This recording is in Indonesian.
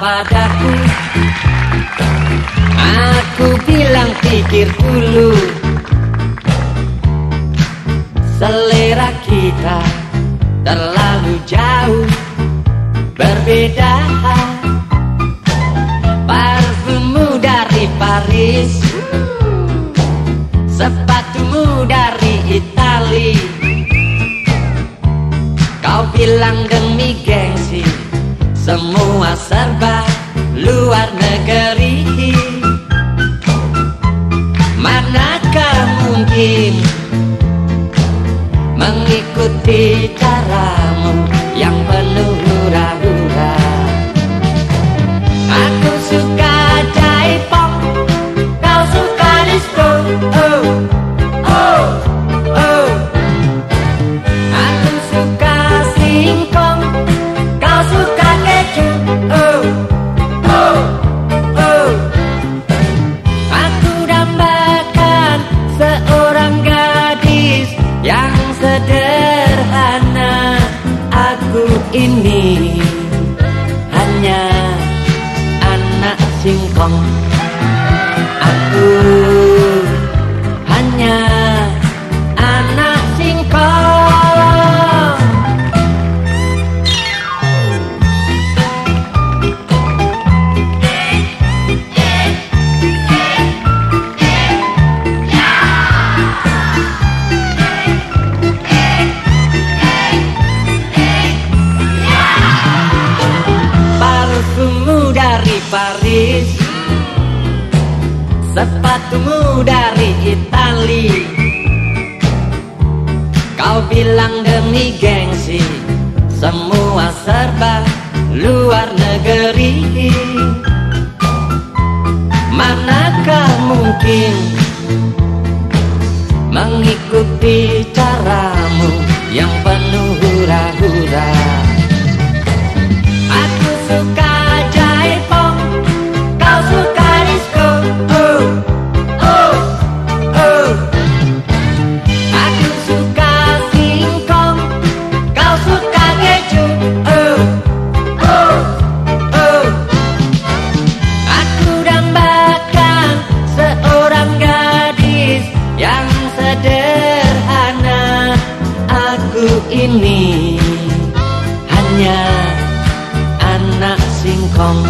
padaku. Aku bilang pikir dulu. Selera kita terlalu jauh. Berbeda Parfummu dari Paris. Sepatumu dari Itali Kau bilang demikian semua serba luar negeri. Manakah mungkin Mengikuti caramu yang penuh hura-hura ini. Hanya anak singkong Paris. Sepatumu dari Itali. Kau bilang demi gengsi Semua serba luar negeri. Manakah mungkin Mengikuti Anh là sinh singkong.